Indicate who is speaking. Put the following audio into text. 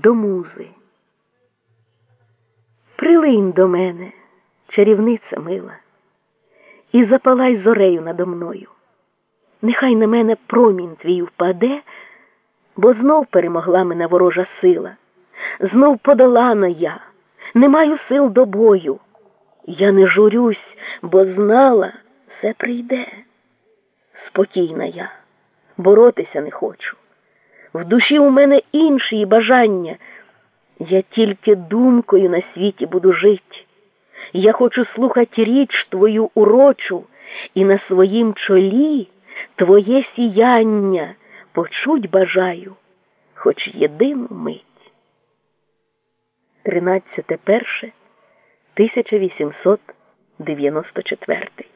Speaker 1: до музи. Прилинь до мене, чарівниця мила, і запалай зорею надо мною. Нехай на мене промінь твій впаде, бо знов перемогла мене ворожа сила, знов подолана я, не маю сил до бою. Я не журюсь, бо знала, все прийде. Спокійна я, боротися не хочу. В душі у мене інші бажання. Я тільки думкою на світі буду жить. Я хочу слухати річ твою урочу і на своїм чолі твоє сіяння почуть бажаю, хоч єдину мить. 13.1.1894